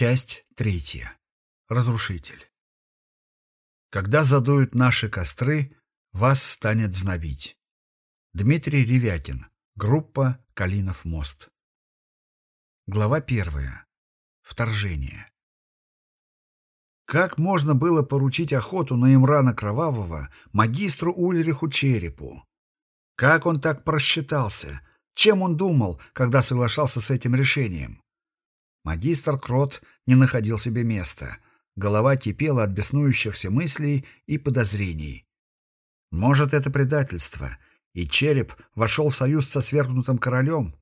Часть третья. Разрушитель. Когда задуют наши костры, вас станет знобить. Дмитрий Ревякин. Группа «Калинов мост». Глава первая. Вторжение. Как можно было поручить охоту на Имрана Кровавого магистру Ульриху Черепу? Как он так просчитался? Чем он думал, когда соглашался с этим решением? Магистр Крот не находил себе места. Голова кипела от беснующихся мыслей и подозрений. Может, это предательство, и череп вошел в союз со свергнутым королем?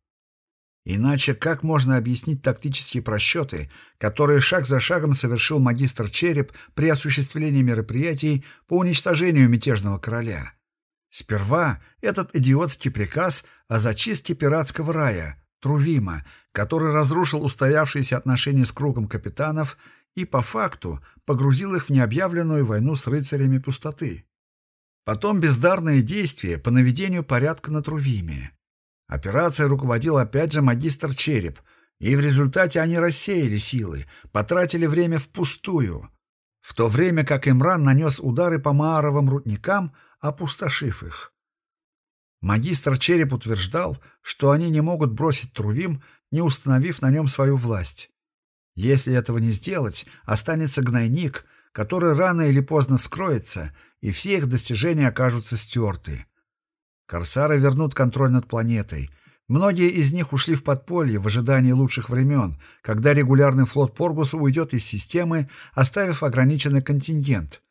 Иначе как можно объяснить тактические просчеты, которые шаг за шагом совершил магистр Череп при осуществлении мероприятий по уничтожению мятежного короля? Сперва этот идиотский приказ о зачистке пиратского рая, Трувима, который разрушил устоявшиеся отношения с кругом капитанов и, по факту, погрузил их в необъявленную войну с рыцарями пустоты. Потом бездарные действия по наведению порядка на Трувиме. Операцией руководил опять же магистр Череп, и в результате они рассеяли силы, потратили время впустую, в то время как Имран нанес удары по Мааровым рудникам, опустошив их. Магистр Череп утверждал, что они не могут бросить Трувим, не установив на нем свою власть. Если этого не сделать, останется гнойник, который рано или поздно вскроется, и все их достижения окажутся стерты. Корсары вернут контроль над планетой. Многие из них ушли в подполье в ожидании лучших времен, когда регулярный флот Поргуса уйдет из системы, оставив ограниченный контингент.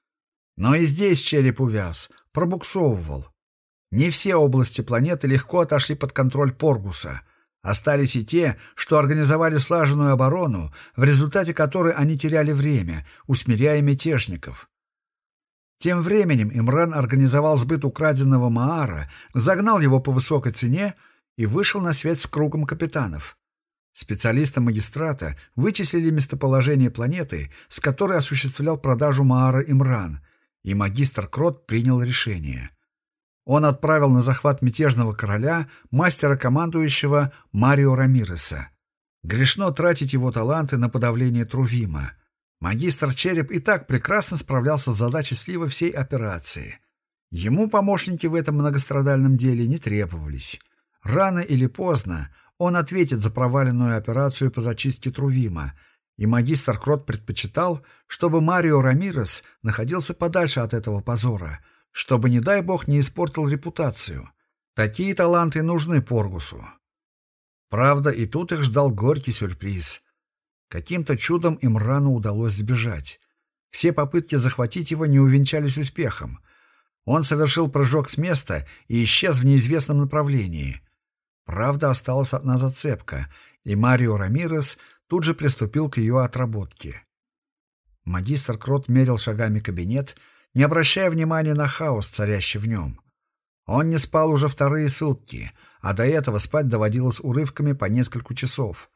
Но и здесь череп увяз, пробуксовывал. Не все области планеты легко отошли под контроль Поргуса. Остались и те, что организовали слаженную оборону, в результате которой они теряли время, усмиряя мятежников. Тем временем Имран организовал сбыт украденного Маара, загнал его по высокой цене и вышел на связь с кругом капитанов. Специалисты магистрата вычислили местоположение планеты, с которой осуществлял продажу Маара Имран, и магистр Крот принял решение. Он отправил на захват мятежного короля мастера-командующего Марио Рамиреса. Грешно тратить его таланты на подавление Трувима. Магистр Череп и так прекрасно справлялся с задачей слива всей операции. Ему помощники в этом многострадальном деле не требовались. Рано или поздно он ответит за проваленную операцию по зачистке Трувима, и магистр Крот предпочитал, чтобы Марио Рамирес находился подальше от этого позора — чтобы, не дай бог, не испортил репутацию. Такие таланты нужны Поргусу. Правда, и тут их ждал горький сюрприз. Каким-то чудом им рано удалось сбежать. Все попытки захватить его не увенчались успехом. Он совершил прыжок с места и исчез в неизвестном направлении. Правда, осталась одна зацепка, и Марио Рамирес тут же приступил к ее отработке. Магистр Крот мерил шагами кабинет, не обращая внимания на хаос, царящий в нем. Он не спал уже вторые сутки, а до этого спать доводилось урывками по несколько часов.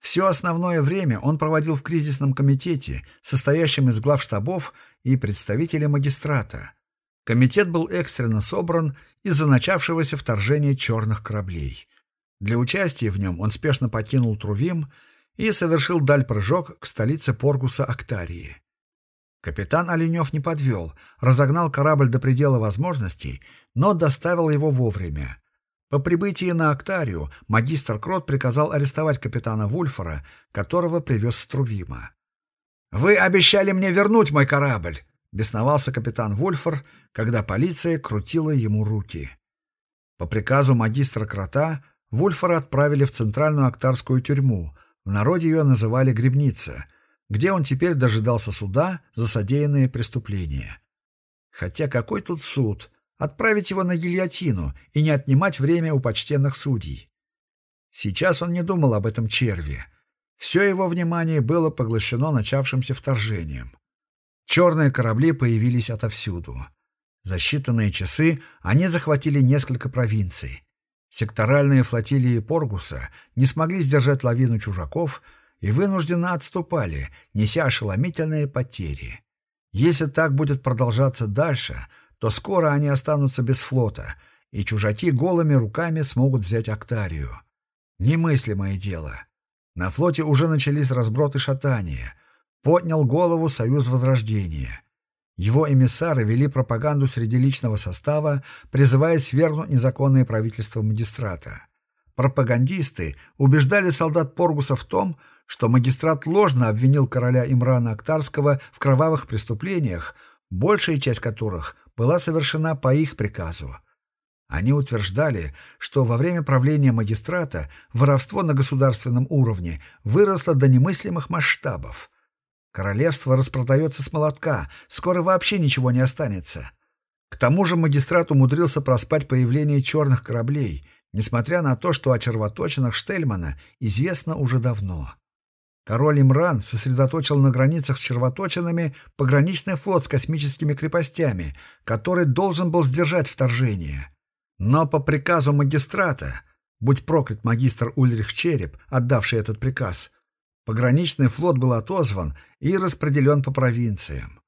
Все основное время он проводил в кризисном комитете, состоящем из глав штабов и представителей магистрата. Комитет был экстренно собран из-за начавшегося вторжения черных кораблей. Для участия в нем он спешно покинул Трувим и совершил даль-прыжок к столице Поргуса Актарии. Капитан Оленев не подвел, разогнал корабль до предела возможностей, но доставил его вовремя. По прибытии на Актарию магистр Крот приказал арестовать капитана Вульфора, которого привез с Трувима. «Вы обещали мне вернуть мой корабль!» — бесновался капитан Вульфор, когда полиция крутила ему руки. По приказу магистра Крота Вульфора отправили в центральную актарскую тюрьму, в народе ее называли «Гребница», где он теперь дожидался суда за содеянные преступления. Хотя какой тут суд? Отправить его на гильотину и не отнимать время у почтенных судей. Сейчас он не думал об этом черве. Все его внимание было поглощено начавшимся вторжением. Черные корабли появились отовсюду. За считанные часы они захватили несколько провинций. Секторальные флотилии Поргуса не смогли сдержать лавину чужаков, и вынужденно отступали, неся ошеломительные потери. Если так будет продолжаться дальше, то скоро они останутся без флота, и чужаки голыми руками смогут взять Актарию. Немыслимое дело. На флоте уже начались разброты шатания. Поднял голову Союз Возрождения. Его эмиссары вели пропаганду среди личного состава, призывая свергнуть незаконное правительство магистрата. Пропагандисты убеждали солдат Поргуса в том, что магистрат ложно обвинил короля Имрана Актарского в кровавых преступлениях, большая часть которых была совершена по их приказу. Они утверждали, что во время правления магистрата воровство на государственном уровне выросло до немыслимых масштабов. Королевство распродается с молотка, скоро вообще ничего не останется. К тому же магистрат умудрился проспать появление черных кораблей, несмотря на то, что о червоточинах Штельмана известно уже давно. Король Имран сосредоточил на границах с червоточинами пограничный флот с космическими крепостями, который должен был сдержать вторжение. Но по приказу магистрата, будь проклят магистр Ульрих Череп, отдавший этот приказ, пограничный флот был отозван и распределен по провинциям.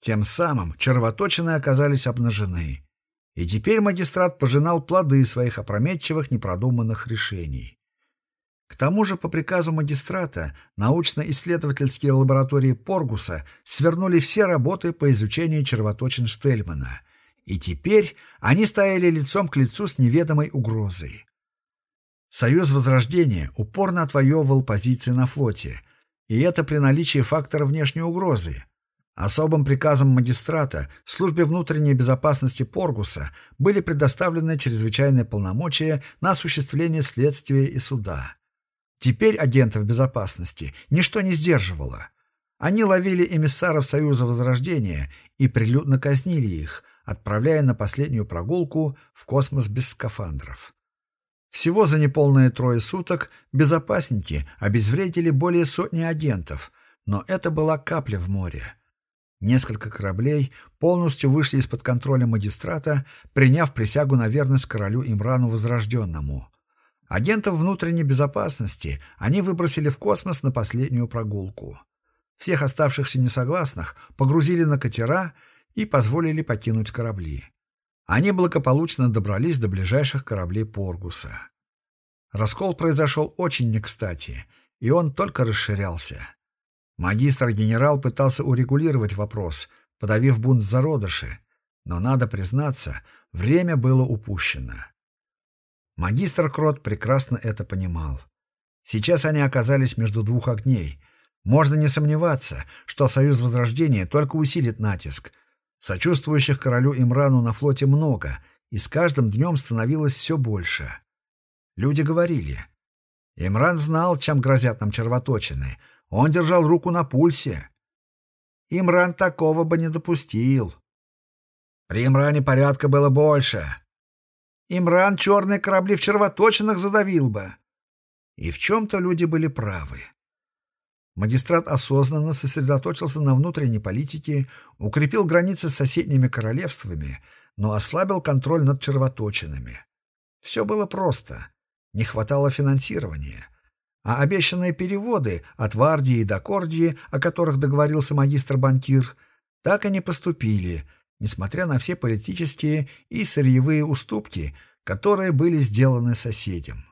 Тем самым червоточины оказались обнажены. И теперь магистрат пожинал плоды своих опрометчивых непродуманных решений. К тому же по приказу магистрата научно-исследовательские лаборатории Поргуса свернули все работы по изучению червоточин Штельмана – и теперь они стояли лицом к лицу с неведомой угрозой. Союз Возрождения упорно отвоевывал позиции на флоте, и это при наличии фактора внешней угрозы. Особым приказом магистрата службе внутренней безопасности Поргуса были предоставлены чрезвычайные полномочия на осуществление следствия и суда. Теперь агентов безопасности ничто не сдерживало. Они ловили эмиссаров Союза Возрождения и прилюдно казнили их, отправляя на последнюю прогулку в космос без скафандров. Всего за неполные трое суток безопасники обезвредили более сотни агентов, но это была капля в море. Несколько кораблей полностью вышли из-под контроля магистрата, приняв присягу на верность королю Имрану Возрожденному. Агентов внутренней безопасности они выбросили в космос на последнюю прогулку. Всех оставшихся несогласных погрузили на катера и позволили покинуть корабли. Они благополучно добрались до ближайших кораблей Поргуса. Раскол произошел очень не кстати, и он только расширялся. Магистр-генерал пытался урегулировать вопрос, подавив бунт зародыши, но, надо признаться, время было упущено. Магистр Крот прекрасно это понимал. Сейчас они оказались между двух огней. Можно не сомневаться, что Союз Возрождения только усилит натиск, Сочувствующих королю Имрану на флоте много, и с каждым днем становилось все больше. Люди говорили. Имран знал, чем грозят нам червоточины. Он держал руку на пульсе. Имран такого бы не допустил. При Имране порядка было больше. Имран черные корабли в червоточинах задавил бы. И в чем-то люди были правы. Магистрат осознанно сосредоточился на внутренней политике, укрепил границы с соседними королевствами, но ослабил контроль над червоточинами. Все было просто. Не хватало финансирования. А обещанные переводы от Вардии до Кордии, о которых договорился магистр-банкир, так и не поступили, несмотря на все политические и сырьевые уступки, которые были сделаны соседям.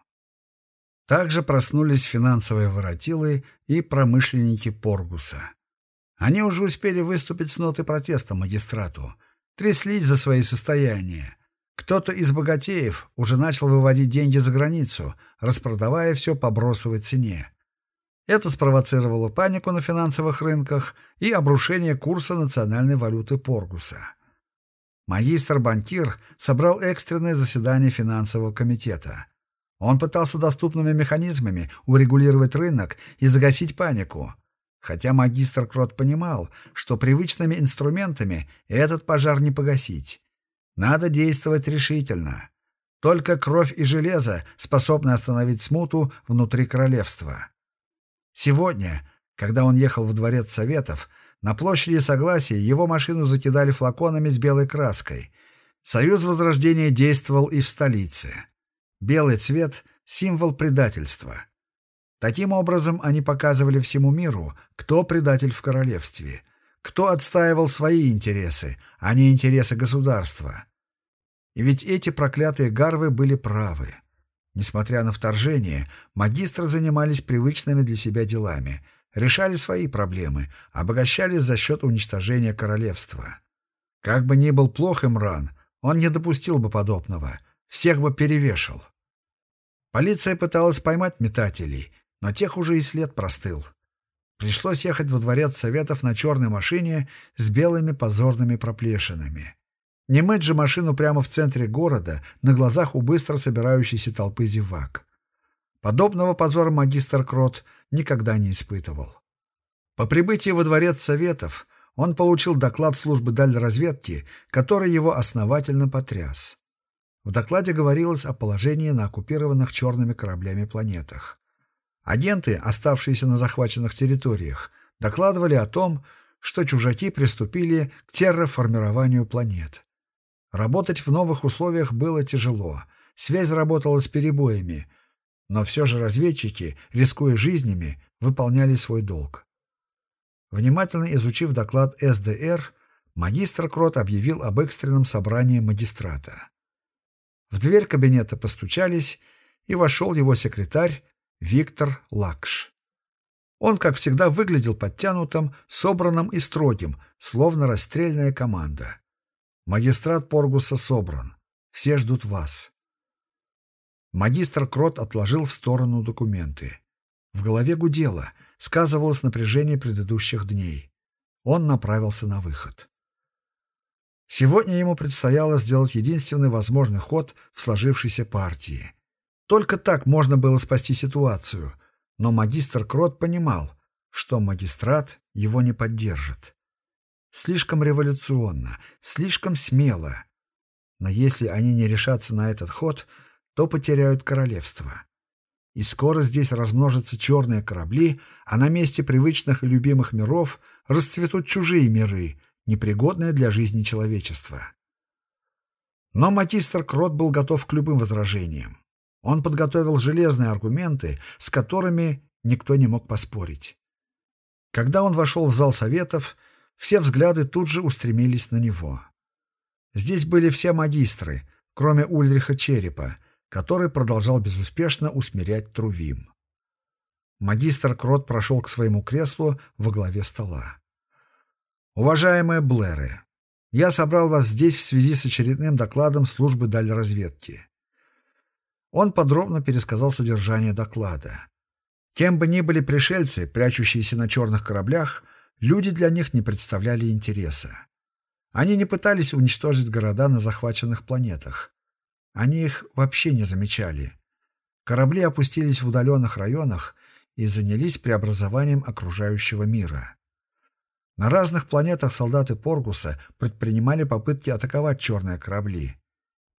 Также проснулись финансовые воротилы и промышленники Поргуса. Они уже успели выступить с нотой протеста магистрату, тряслись за свои состояния. Кто-то из богатеев уже начал выводить деньги за границу, распродавая все по бросовой цене. Это спровоцировало панику на финансовых рынках и обрушение курса национальной валюты Поргуса. Магистр-банкир собрал экстренное заседание финансового комитета – он пытался доступными механизмами урегулировать рынок и загасить панику. Хотя магистр Крот понимал, что привычными инструментами этот пожар не погасить. Надо действовать решительно. Только кровь и железо способны остановить смуту внутри королевства. Сегодня, когда он ехал в дворец Советов, на площади Согласия его машину закидали флаконами с белой краской. Союз Возрождения действовал и в столице. Белый цвет — символ предательства. Таким образом, они показывали всему миру, кто предатель в королевстве, кто отстаивал свои интересы, а не интересы государства. И ведь эти проклятые гарвы были правы. Несмотря на вторжение, магистры занимались привычными для себя делами, решали свои проблемы, обогащались за счет уничтожения королевства. Как бы ни был плох Имран, он не допустил бы подобного, всех бы перевешал. Полиция пыталась поймать метателей, но тех уже и след простыл. Пришлось ехать во дворец Советов на черной машине с белыми позорными проплешинами. Не мыть же машину прямо в центре города, на глазах у быстро собирающейся толпы зевак. Подобного позора магистр Крот никогда не испытывал. По прибытии во дворец Советов он получил доклад службы дальноразведки, который его основательно потряс. В докладе говорилось о положении на оккупированных черными кораблями планетах. Агенты, оставшиеся на захваченных территориях, докладывали о том, что чужаки приступили к терраформированию планет. Работать в новых условиях было тяжело, связь работала с перебоями, но все же разведчики, рискуя жизнями, выполняли свой долг. Внимательно изучив доклад СДР, магистр Крот объявил об экстренном собрании магистрата. В дверь кабинета постучались, и вошел его секретарь Виктор Лакш. Он, как всегда, выглядел подтянутым, собранным и строгим, словно расстрельная команда. Магистрат Поргуса собран. Все ждут вас. Магистр Крот отложил в сторону документы. В голове гудело, сказывалось напряжение предыдущих дней. Он направился на выход. Сегодня ему предстояло сделать единственный возможный ход в сложившейся партии — только так можно было спасти ситуацию, но магистр Крот понимал, что магистрат его не поддержит. Слишком революционно, слишком смело. Но если они не решатся на этот ход, то потеряют королевство. И скоро здесь размножатся черные корабли, а на месте привычных и любимых миров расцветут чужие миры, непригодные для жизни человечества. Но магистр Крот был готов к любым возражениям. Он подготовил железные аргументы, с которыми никто не мог поспорить. Когда он вошел в зал советов, все взгляды тут же устремились на него. Здесь были все магистры, кроме Ульриха Черепа, который продолжал безуспешно усмирять Трувим. Магистр Крот прошел к своему креслу во главе стола. «Уважаемые Блэры, я собрал вас здесь в связи с очередным докладом службы дальразведки. Он подробно пересказал содержание доклада. Кем бы ни были пришельцы, прячущиеся на черных кораблях, люди для них не представляли интереса. Они не пытались уничтожить города на захваченных планетах. Они их вообще не замечали. Корабли опустились в удаленных районах и занялись преобразованием окружающего мира. На разных планетах солдаты Поргуса предпринимали попытки атаковать черные корабли.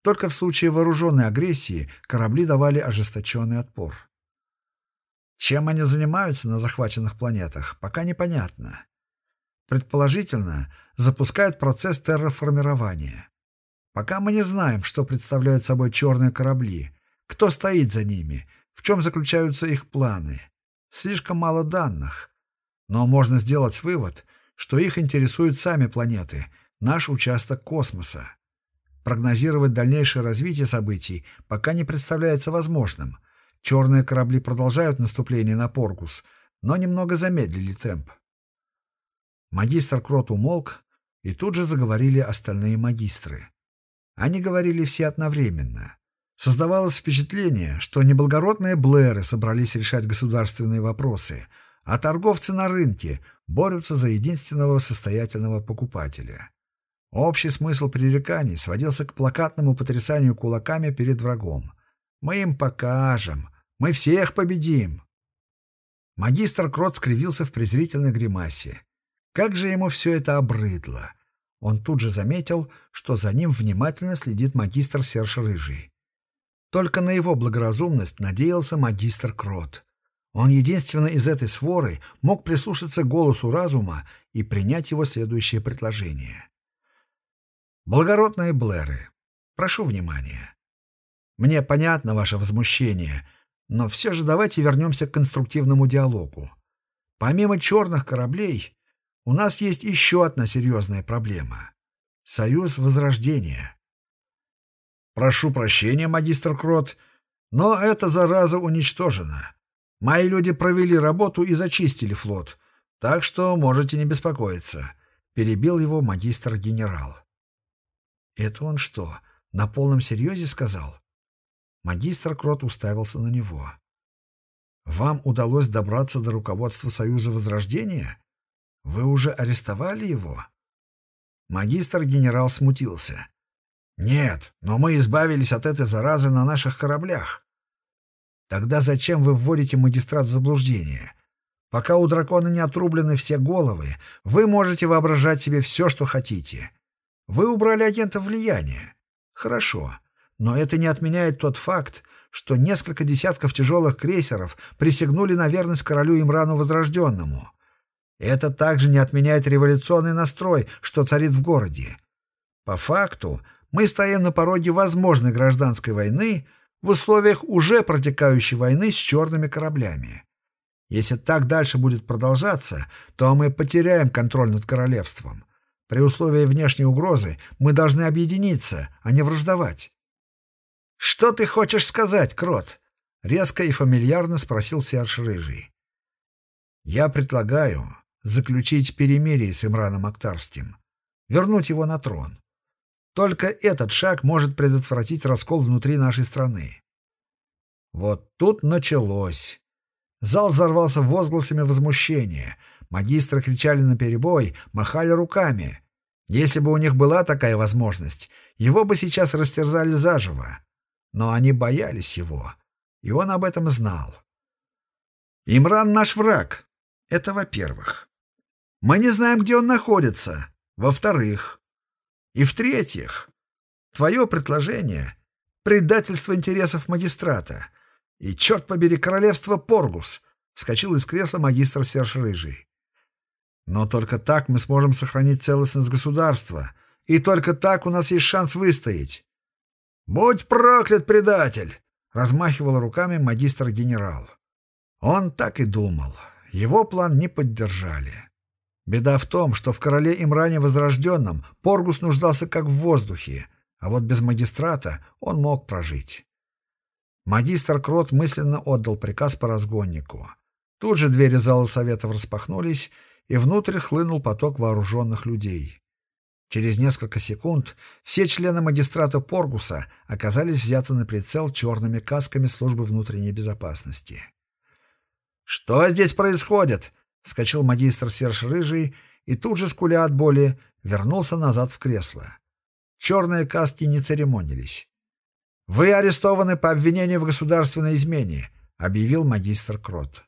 Только в случае вооруженной агрессии корабли давали ожесточенный отпор. Чем они занимаются на захваченных планетах, пока непонятно. Предположительно, запускают процесс терраформирования. Пока мы не знаем, что представляют собой черные корабли, кто стоит за ними, в чем заключаются их планы. Слишком мало данных. Но можно сделать вывод, что их интересуют сами планеты, наш участок космоса. Прогнозировать дальнейшее развитие событий пока не представляется возможным. Черные корабли продолжают наступление на Поргус, но немного замедлили темп. Магистр Крот умолк, и тут же заговорили остальные магистры. Они говорили все одновременно. Создавалось впечатление, что неблагородные Блэры собрались решать государственные вопросы, а торговцы на рынке борются за единственного состоятельного покупателя. Общий смысл пререканий сводился к плакатному потрясанию кулаками перед врагом. «Мы им покажем! Мы всех победим!» Магистр Крот скривился в презрительной гримасе. Как же ему все это обрыдло! Он тут же заметил, что за ним внимательно следит магистр Серж Рыжий. Только на его благоразумность надеялся магистр Крот. Он единственный из этой своры мог прислушаться к голосу разума и принять его следующее предложение. Благородные Блэры, прошу внимания. Мне понятно ваше возмущение, но все же давайте вернемся к конструктивному диалогу. Помимо черных кораблей, у нас есть еще одна серьезная проблема — Союз Возрождения. Прошу прощения, магистр Крот, Но эта зараза уничтожена. Мои люди провели работу и зачистили флот, так что можете не беспокоиться», — перебил его магистр-генерал. «Это он что, на полном серьезе сказал?» Магистр Крот уставился на него. «Вам удалось добраться до руководства Союза Возрождения? Вы уже арестовали его?» Магистр-генерал смутился. «Нет, но мы избавились от этой заразы на наших кораблях». «Тогда зачем вы вводите магистрат в заблуждение? Пока у дракона не отрублены все головы, вы можете воображать себе все, что хотите. Вы убрали агента влияния. Хорошо, но это не отменяет тот факт, что несколько десятков тяжелых крейсеров присягнули на верность королю Имрану Возрожденному. Это также не отменяет революционный настрой, что царит в городе. По факту, мы стоим на пороге возможной гражданской войны в условиях уже протекающей войны с черными кораблями. Если так дальше будет продолжаться, то мы потеряем контроль над королевством. При условии внешней угрозы мы должны объединиться, а не враждовать. «Что ты хочешь сказать, Крот?» — резко и фамильярно спросил Серж Рыжий. «Я предлагаю заключить перемирие с Имраном Актарским, вернуть его на трон. Только этот шаг может предотвратить раскол внутри нашей страны. Вот тут началось. Зал взорвался возгласами возмущения. Магистры кричали на перебой, махали руками. Если бы у них была такая возможность, его бы сейчас растерзали заживо. Но они боялись его, и он об этом знал. Имран наш враг. Это во-первых. Мы не знаем, где он находится. Во-вторых. И в-третьих, твое предложение — предательство интересов магистрата. И, черт побери, королевство Поргус! — вскочил из кресла магистр Серж Рыжий. Но только так мы сможем сохранить целостность государства, и только так у нас есть шанс выстоять. «Будь проклят, предатель!» — размахивал руками магистр-генерал. Он так и думал. Его план не поддержали. Беда в том, что в короле Имране Возрожденном Поргус нуждался как в воздухе, а вот без магистрата он мог прожить. Магистр Крот мысленно отдал приказ по разгоннику. Тут же двери зала советов распахнулись, и внутрь хлынул поток вооруженных людей. Через несколько секунд все члены магистрата Поргуса оказались взяты на прицел черными касками службы внутренней безопасности. «Что здесь происходит?» Вскочил магистр Серж Рыжий и тут же, скуля от боли, вернулся назад в кресло. Черные каски не церемонились. «Вы арестованы по обвинению в государственной измене», — объявил магистр Крот.